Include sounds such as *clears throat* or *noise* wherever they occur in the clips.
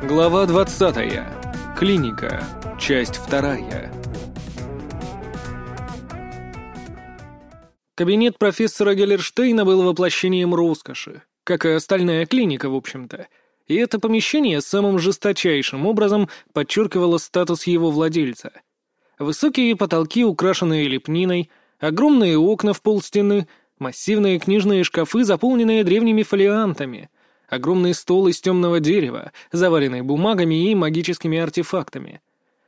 Глава 20. Клиника. Часть вторая. Кабинет профессора Геллерштейна был воплощением роскоши, как и остальная клиника, в общем-то. И это помещение самым жесточайшим образом подчеркивало статус его владельца. Высокие потолки, украшенные лепниной, огромные окна в полстены, массивные книжные шкафы, заполненные древними фолиантами — Огромный стол из темного дерева, заваленный бумагами и магическими артефактами.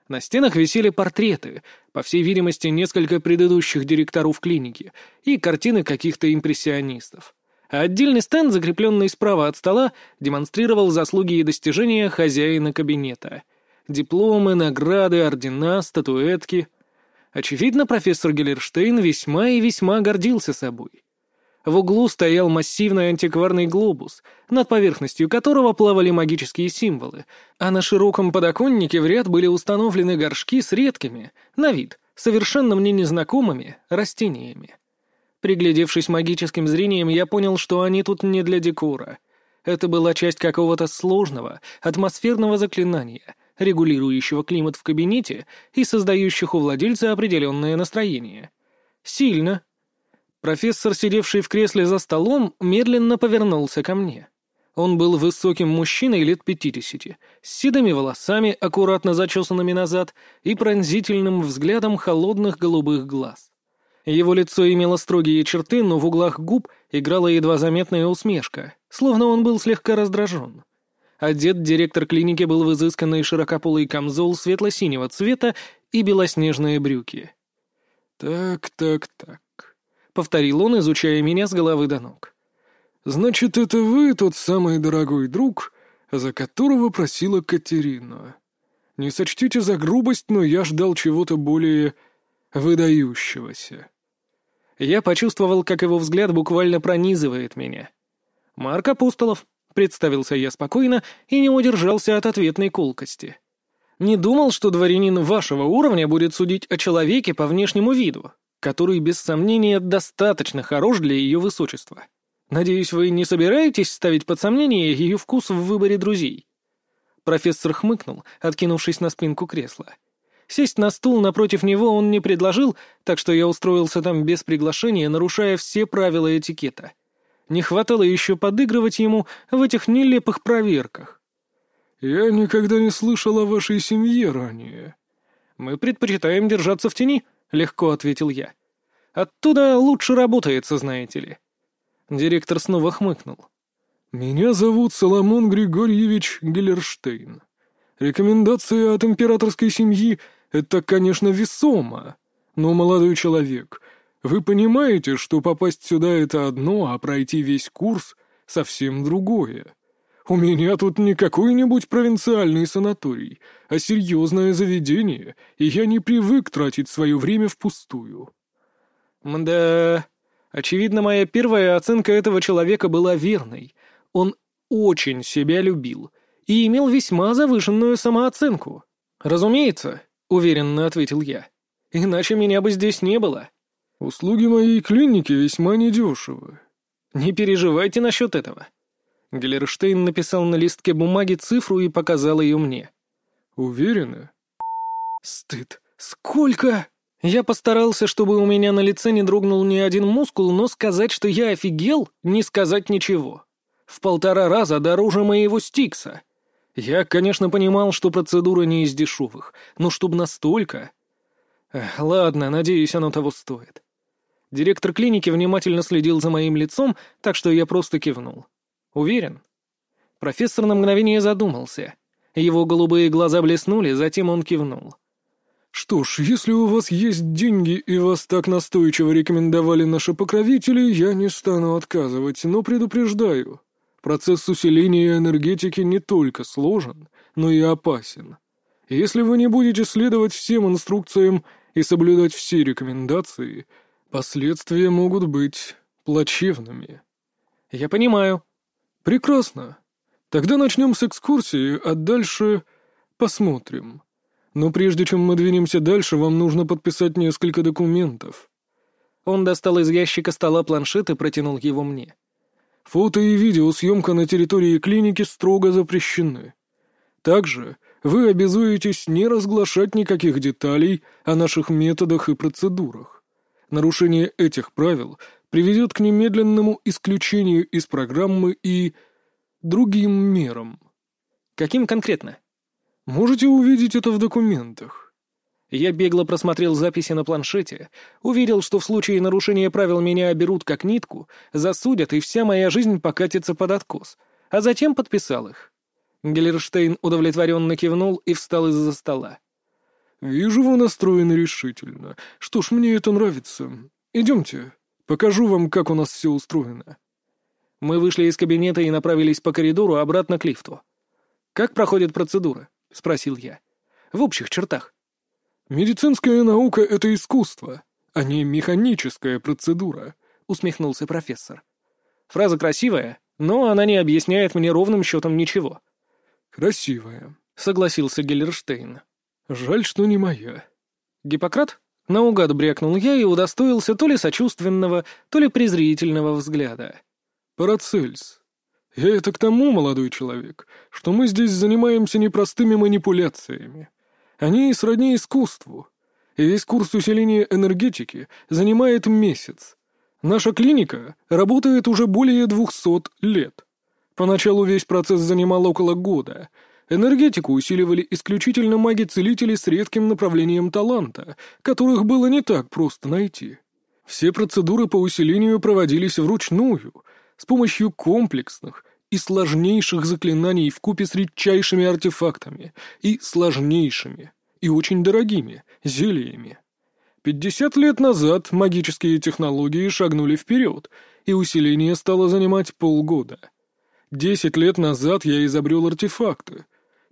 На стенах висели портреты, по всей видимости, несколько предыдущих директоров клиники и картины каких-то импрессионистов. А отдельный стенд, закрепленный справа от стола, демонстрировал заслуги и достижения хозяина кабинета. Дипломы, награды, ордена, статуэтки. Очевидно, профессор Геллерштейн весьма и весьма гордился собой. В углу стоял массивный антикварный глобус, над поверхностью которого плавали магические символы, а на широком подоконнике в ряд были установлены горшки с редкими, на вид, совершенно мне незнакомыми, растениями. Приглядевшись магическим зрением, я понял, что они тут не для декора. Это была часть какого-то сложного, атмосферного заклинания, регулирующего климат в кабинете и создающих у владельца определенное настроение. Сильно, Профессор, сидевший в кресле за столом, медленно повернулся ко мне. Он был высоким мужчиной лет пятидесяти, с седыми волосами, аккуратно зачесанными назад, и пронзительным взглядом холодных голубых глаз. Его лицо имело строгие черты, но в углах губ играла едва заметная усмешка, словно он был слегка раздражен. Одет директор клиники был в изысканный широкополый камзол светло-синего цвета и белоснежные брюки. «Так, так, так. — повторил он, изучая меня с головы до ног. «Значит, это вы тот самый дорогой друг, за которого просила Катерина. Не сочтите за грубость, но я ждал чего-то более выдающегося». Я почувствовал, как его взгляд буквально пронизывает меня. «Марк Апостолов», — представился я спокойно и не удержался от ответной колкости. «Не думал, что дворянин вашего уровня будет судить о человеке по внешнему виду который, без сомнения, достаточно хорош для ее высочества. Надеюсь, вы не собираетесь ставить под сомнение ее вкус в выборе друзей?» Профессор хмыкнул, откинувшись на спинку кресла. Сесть на стул напротив него он не предложил, так что я устроился там без приглашения, нарушая все правила этикета. Не хватало еще подыгрывать ему в этих нелепых проверках. «Я никогда не слышал о вашей семье ранее». «Мы предпочитаем держаться в тени», — легко ответил я. «Оттуда лучше работается, знаете ли». Директор снова хмыкнул. «Меня зовут Соломон Григорьевич Геллерштейн. Рекомендация от императорской семьи — это, конечно, весомо, но, молодой человек, вы понимаете, что попасть сюда — это одно, а пройти весь курс — совсем другое. У меня тут не какой-нибудь провинциальный санаторий, а серьезное заведение, и я не привык тратить свое время впустую». «Мда...» Очевидно, моя первая оценка этого человека была верной. Он очень себя любил и имел весьма завышенную самооценку. «Разумеется», — уверенно ответил я. «Иначе меня бы здесь не было». «Услуги моей клиники весьма недешевы». «Не переживайте насчет этого. Геллерштейн написал на листке бумаги цифру и показал ее мне. «Уверены?» «Стыд! Сколько?» Я постарался, чтобы у меня на лице не дрогнул ни один мускул, но сказать, что я офигел, не сказать ничего. В полтора раза дороже моего стикса. Я, конечно, понимал, что процедура не из дешевых, но чтоб настолько... Эх, ладно, надеюсь, оно того стоит. Директор клиники внимательно следил за моим лицом, так что я просто кивнул. Уверен?» Профессор на мгновение задумался. Его голубые глаза блеснули, затем он кивнул. «Что ж, если у вас есть деньги и вас так настойчиво рекомендовали наши покровители, я не стану отказывать, но предупреждаю. Процесс усиления энергетики не только сложен, но и опасен. Если вы не будете следовать всем инструкциям и соблюдать все рекомендации, последствия могут быть плачевными». «Я понимаю», «Прекрасно. Тогда начнем с экскурсии, а дальше посмотрим. Но прежде чем мы двинемся дальше, вам нужно подписать несколько документов». Он достал из ящика стола планшет и протянул его мне. «Фото и видеосъемка на территории клиники строго запрещены. Также вы обязуетесь не разглашать никаких деталей о наших методах и процедурах. Нарушение этих правил приведет к немедленному исключению из программы и другим мерам. Каким конкретно? Можете увидеть это в документах. Я бегло просмотрел записи на планшете, уверил, что в случае нарушения правил меня оберут как нитку, засудят, и вся моя жизнь покатится под откос, а затем подписал их. Геллерштейн удовлетворенно кивнул и встал из-за стола. «Вижу, вы настроены решительно. Что ж, мне это нравится. Идемте, покажу вам, как у нас все устроено». Мы вышли из кабинета и направились по коридору обратно к лифту. «Как проходит процедура?» — спросил я. «В общих чертах». «Медицинская наука — это искусство, а не механическая процедура», — усмехнулся профессор. Фраза красивая, но она не объясняет мне ровным счетом ничего. «Красивая», — согласился Геллерштейн. «Жаль, что не моя». «Гиппократ?» Наугад брякнул я и удостоился то ли сочувственного, то ли презрительного взгляда. «Парацельс. Я это к тому, молодой человек, что мы здесь занимаемся непростыми манипуляциями. Они сродни искусству. И весь курс усиления энергетики занимает месяц. Наша клиника работает уже более двухсот лет. Поначалу весь процесс занимал около года. Энергетику усиливали исключительно маги-целители с редким направлением таланта, которых было не так просто найти. Все процедуры по усилению проводились вручную, с помощью комплексных и сложнейших заклинаний в купе с редчайшими артефактами и сложнейшими и очень дорогими зельями. Пятьдесят лет назад магические технологии шагнули вперед, и усиление стало занимать полгода. Десять лет назад я изобрел артефакты,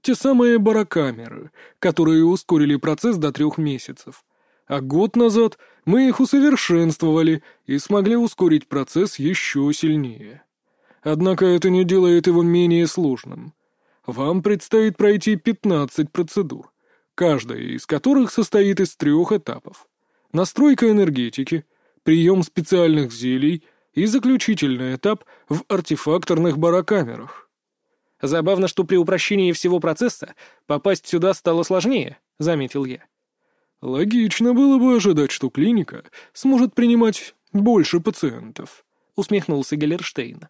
те самые барокамеры, которые ускорили процесс до трех месяцев. А год назад мы их усовершенствовали и смогли ускорить процесс еще сильнее. Однако это не делает его менее сложным. Вам предстоит пройти 15 процедур, каждая из которых состоит из трех этапов. Настройка энергетики, прием специальных зелий и заключительный этап в артефакторных барокамерах. Забавно, что при упрощении всего процесса попасть сюда стало сложнее, заметил я. «Логично было бы ожидать, что клиника сможет принимать больше пациентов», — усмехнулся Геллерштейн.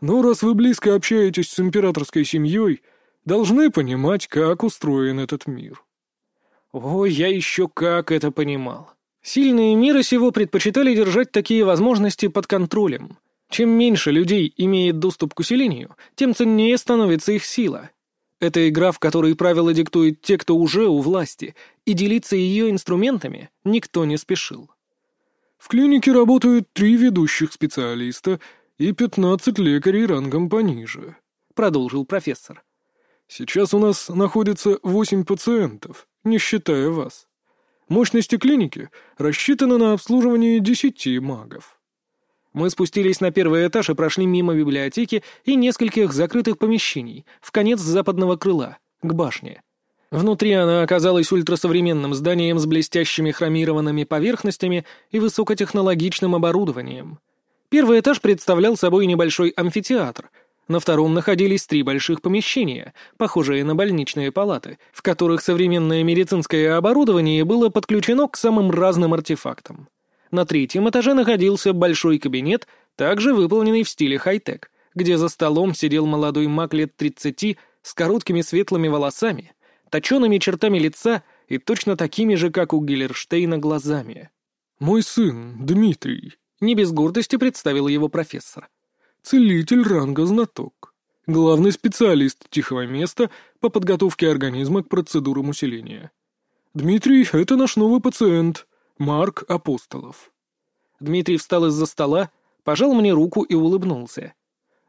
«Но раз вы близко общаетесь с императорской семьей, должны понимать, как устроен этот мир». О, я еще как это понимал. Сильные мира сего предпочитали держать такие возможности под контролем. Чем меньше людей имеет доступ к усилению, тем ценнее становится их сила. Это игра, в которой правила диктуют те, кто уже у власти, и делиться ее инструментами никто не спешил. В клинике работают три ведущих специалиста и пятнадцать лекарей рангом пониже, — продолжил профессор. Сейчас у нас находится восемь пациентов, не считая вас. Мощности клиники рассчитаны на обслуживание десяти магов. Мы спустились на первый этаж и прошли мимо библиотеки и нескольких закрытых помещений, в конец западного крыла, к башне. Внутри она оказалась ультрасовременным зданием с блестящими хромированными поверхностями и высокотехнологичным оборудованием. Первый этаж представлял собой небольшой амфитеатр. На втором находились три больших помещения, похожие на больничные палаты, в которых современное медицинское оборудование было подключено к самым разным артефактам. На третьем этаже находился большой кабинет, также выполненный в стиле хай-тек, где за столом сидел молодой маг лет 30 с короткими светлыми волосами, точеными чертами лица и точно такими же, как у Гиллерштейна, глазами. «Мой сын, Дмитрий», — не без гордости представил его профессор. «Целитель ранга знаток. Главный специалист тихого места по подготовке организма к процедурам усиления. Дмитрий — это наш новый пациент, Марк Апостолов. Дмитрий встал из-за стола, пожал мне руку и улыбнулся.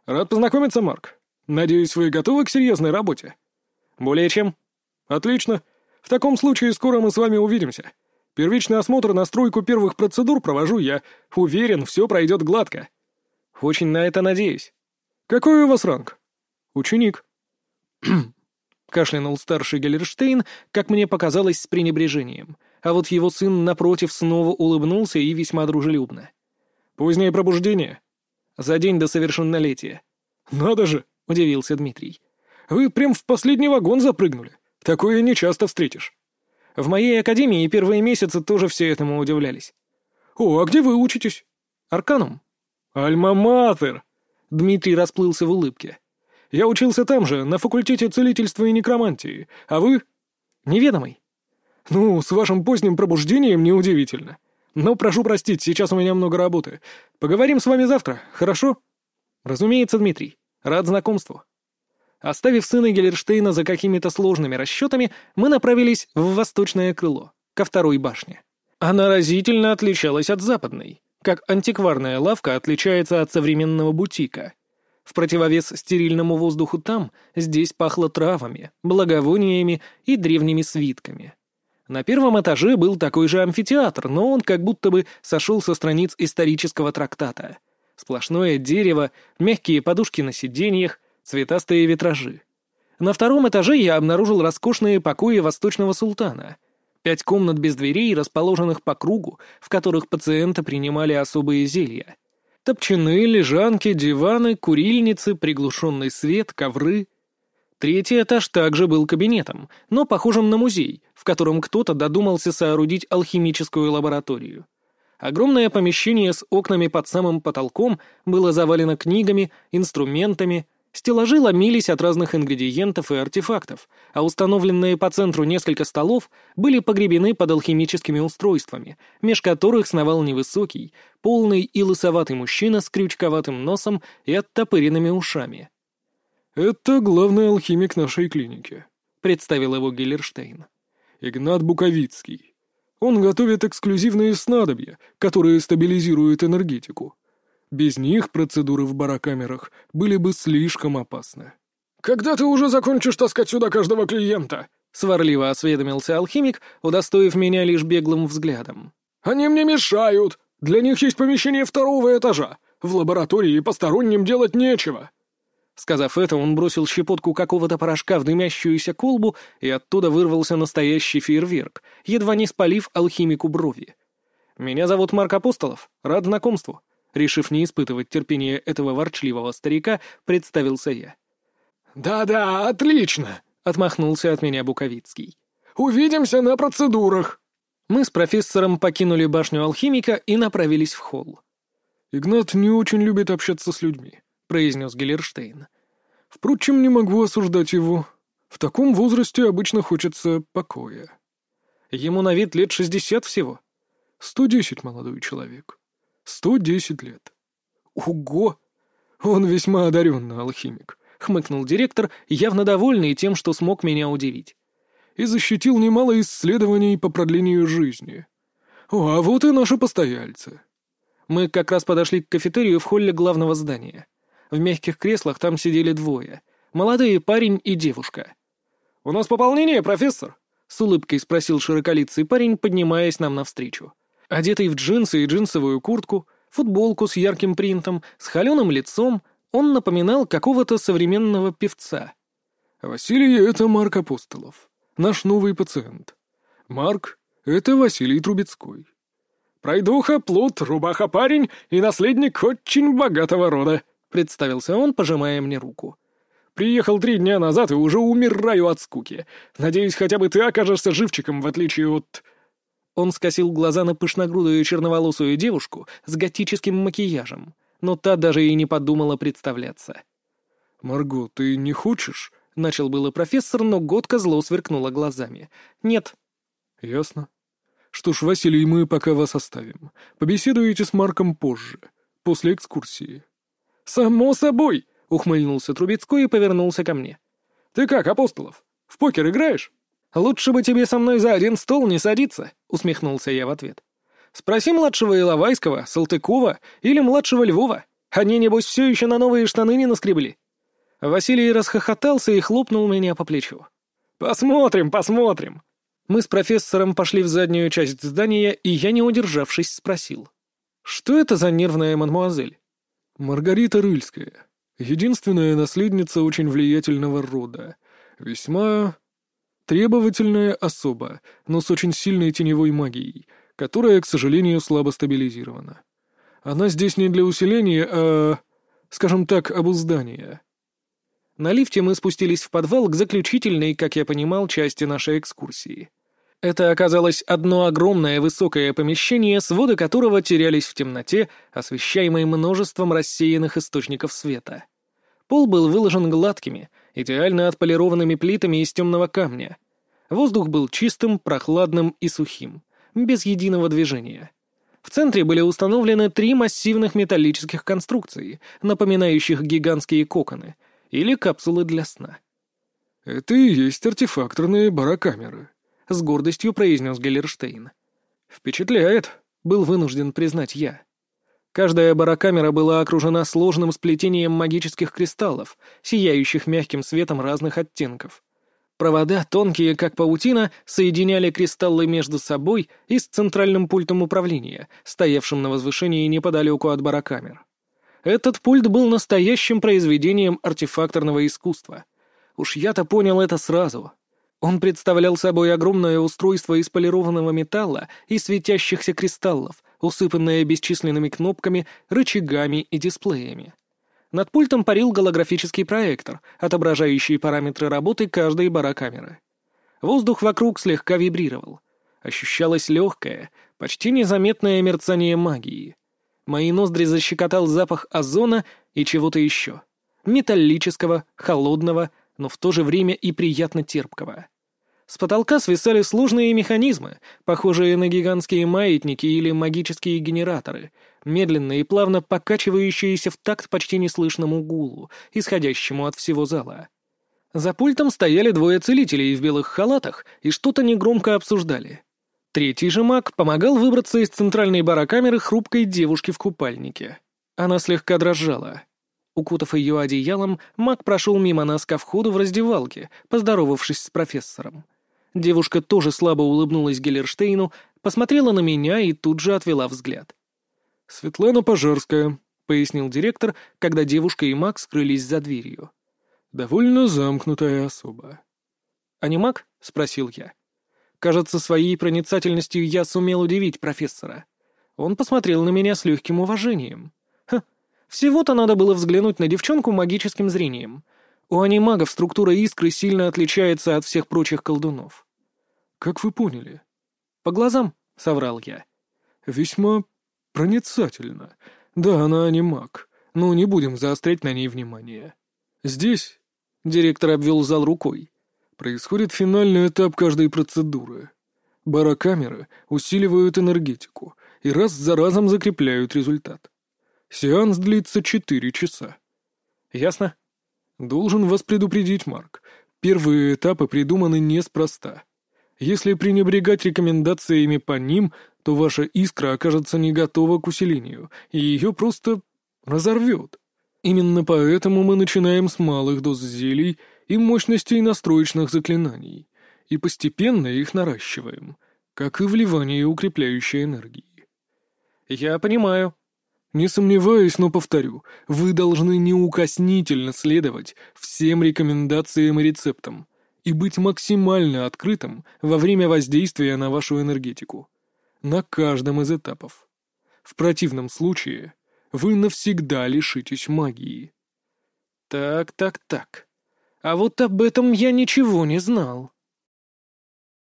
«Рад познакомиться, Марк. Надеюсь, вы готовы к серьезной работе?» «Более чем». «Отлично. В таком случае скоро мы с вами увидимся. Первичный осмотр на стройку первых процедур провожу я. Уверен, все пройдет гладко». «Очень на это надеюсь». «Какой у вас ранг?» «Ученик». *clears throat* кашлянул старший Геллерштейн, как мне показалось, с пренебрежением — а вот его сын, напротив, снова улыбнулся и весьма дружелюбно. «Позднее пробуждение?» «За день до совершеннолетия». «Надо же!» — удивился Дмитрий. Вы прям в последний вагон запрыгнули. Такое не часто встретишь». В моей академии первые месяцы тоже все этому удивлялись. «О, а где вы учитесь?» «Арканум». «Альма-матер!» Дмитрий расплылся в улыбке. «Я учился там же, на факультете целительства и некромантии. А вы?» «Неведомый». «Ну, с вашим поздним пробуждением неудивительно. Но прошу простить, сейчас у меня много работы. Поговорим с вами завтра, хорошо?» «Разумеется, Дмитрий. Рад знакомству». Оставив сына Гелерштейна за какими-то сложными расчетами, мы направились в восточное крыло, ко второй башне. Она разительно отличалась от западной, как антикварная лавка отличается от современного бутика. В противовес стерильному воздуху там, здесь пахло травами, благовониями и древними свитками. На первом этаже был такой же амфитеатр, но он как будто бы сошел со страниц исторического трактата. Сплошное дерево, мягкие подушки на сиденьях, цветастые витражи. На втором этаже я обнаружил роскошные покои восточного султана. Пять комнат без дверей, расположенных по кругу, в которых пациенты принимали особые зелья. Топчаны, лежанки, диваны, курильницы, приглушенный свет, ковры. Третий этаж также был кабинетом, но похожим на музей, в котором кто-то додумался соорудить алхимическую лабораторию. Огромное помещение с окнами под самым потолком было завалено книгами, инструментами, Стеллажи ломились от разных ингредиентов и артефактов, а установленные по центру несколько столов были погребены под алхимическими устройствами, меж которых сновал невысокий, полный и лысоватый мужчина с крючковатым носом и оттопыренными ушами. «Это главный алхимик нашей клиники», — представил его Гиллерштейн. «Игнат Буковицкий. Он готовит эксклюзивные снадобья, которые стабилизируют энергетику. Без них процедуры в барокамерах были бы слишком опасны. «Когда ты уже закончишь таскать сюда каждого клиента?» — сварливо осведомился алхимик, удостоив меня лишь беглым взглядом. «Они мне мешают. Для них есть помещение второго этажа. В лаборатории посторонним делать нечего». Сказав это, он бросил щепотку какого-то порошка в дымящуюся колбу, и оттуда вырвался настоящий фейерверк, едва не спалив алхимику брови. «Меня зовут Марк Апостолов. Рад знакомству. Решив не испытывать терпения этого ворчливого старика, представился я. «Да-да, отлично!» — отмахнулся от меня Буковицкий. «Увидимся на процедурах!» Мы с профессором покинули башню алхимика и направились в холл. «Игнат не очень любит общаться с людьми», — произнес Геллерштейн. «Впрочем, не могу осуждать его. В таком возрасте обычно хочется покоя». «Ему на вид лет шестьдесят всего». «Сто десять, молодой человек». Сто десять лет. Ого! Он весьма одаренный алхимик, хмыкнул директор, явно довольный тем, что смог меня удивить. И защитил немало исследований по продлению жизни. О, а вот и наши постояльцы. Мы как раз подошли к кафетерию в холле главного здания. В мягких креслах там сидели двое. Молодые парень и девушка. «У нас пополнение, профессор?» — с улыбкой спросил широколицый парень, поднимаясь нам навстречу. Одетый в джинсы и джинсовую куртку, футболку с ярким принтом, с холеным лицом, он напоминал какого-то современного певца. «Василий — это Марк Апостолов, наш новый пациент. Марк — это Василий Трубецкой». «Пройдуха, плут, рубаха парень и наследник очень богатого рода», — представился он, пожимая мне руку. «Приехал три дня назад и уже умираю от скуки. Надеюсь, хотя бы ты окажешься живчиком, в отличие от...» Он скосил глаза на пышногрудую черноволосую девушку с готическим макияжем, но та даже и не подумала представляться. «Марго, ты не хочешь?» — начал было профессор, но Годка зло сверкнула глазами. «Нет». «Ясно. Что ж, Василий, мы пока вас оставим. Побеседуете с Марком позже, после экскурсии». «Само собой!» — ухмыльнулся Трубецкой и повернулся ко мне. «Ты как, Апостолов, в покер играешь?» «Лучше бы тебе со мной за один стол не садиться», — усмехнулся я в ответ. «Спроси младшего Иловайского, Салтыкова или младшего Львова. Они, небось, все еще на новые штаны не наскребли». Василий расхохотался и хлопнул меня по плечу. «Посмотрим, посмотрим». Мы с профессором пошли в заднюю часть здания, и я, не удержавшись, спросил. «Что это за нервная мадмуазель?» «Маргарита Рыльская. Единственная наследница очень влиятельного рода. Весьма Требовательная особа, но с очень сильной теневой магией, которая, к сожалению, слабо стабилизирована. Она здесь не для усиления, а, скажем так, обуздания. На лифте мы спустились в подвал к заключительной, как я понимал, части нашей экскурсии. Это оказалось одно огромное высокое помещение, своды которого терялись в темноте, освещаемой множеством рассеянных источников света. Пол был выложен гладкими, идеально отполированными плитами из темного камня. Воздух был чистым, прохладным и сухим, без единого движения. В центре были установлены три массивных металлических конструкции, напоминающих гигантские коконы, или капсулы для сна. «Это и есть артефакторные барокамеры», — с гордостью произнес Геллерштейн. «Впечатляет», — был вынужден признать я. Каждая барокамера была окружена сложным сплетением магических кристаллов, сияющих мягким светом разных оттенков. Провода, тонкие как паутина, соединяли кристаллы между собой и с центральным пультом управления, стоявшим на возвышении неподалеку от барокамер. Этот пульт был настоящим произведением артефакторного искусства. Уж я-то понял это сразу. Он представлял собой огромное устройство из полированного металла и светящихся кристаллов, усыпанное бесчисленными кнопками, рычагами и дисплеями. Над пультом парил голографический проектор, отображающий параметры работы каждой барокамеры. Воздух вокруг слегка вибрировал. Ощущалось легкое, почти незаметное мерцание магии. Мои ноздри защекотал запах озона и чего-то еще. Металлического, холодного, но в то же время и приятно терпкого. С потолка свисали сложные механизмы, похожие на гигантские маятники или магические генераторы, медленно и плавно покачивающиеся в такт почти неслышному гулу, исходящему от всего зала. За пультом стояли двое целителей в белых халатах и что-то негромко обсуждали. Третий же маг помогал выбраться из центральной барокамеры хрупкой девушки в купальнике. Она слегка дрожала. Укутав ее одеялом, маг прошел мимо нас ко входу в раздевалке, поздоровавшись с профессором. Девушка тоже слабо улыбнулась Геллерштейну, посмотрела на меня и тут же отвела взгляд. «Светлана Пожарская», — пояснил директор, когда девушка и Макс скрылись за дверью. «Довольно замкнутая особа». «А не маг?» — спросил я. Кажется, своей проницательностью я сумел удивить профессора. Он посмотрел на меня с легким уважением. Ха, всего-то надо было взглянуть на девчонку магическим зрением. У анимагов структура искры сильно отличается от всех прочих колдунов. «Как вы поняли?» «По глазам», — соврал я. «Весьма проницательно. Да, она не маг, но не будем заострять на ней внимание. Здесь...» — директор обвел зал рукой. «Происходит финальный этап каждой процедуры. Барокамеры усиливают энергетику и раз за разом закрепляют результат. Сеанс длится четыре часа». «Ясно?» «Должен вас предупредить, Марк. Первые этапы придуманы неспроста. Если пренебрегать рекомендациями по ним, то ваша искра окажется не готова к усилению, и ее просто разорвет. Именно поэтому мы начинаем с малых доз зелий и мощностей настроечных заклинаний, и постепенно их наращиваем, как и вливание укрепляющей энергии. Я понимаю. Не сомневаюсь, но повторю, вы должны неукоснительно следовать всем рекомендациям и рецептам, и быть максимально открытым во время воздействия на вашу энергетику. На каждом из этапов. В противном случае вы навсегда лишитесь магии. Так, так, так. А вот об этом я ничего не знал.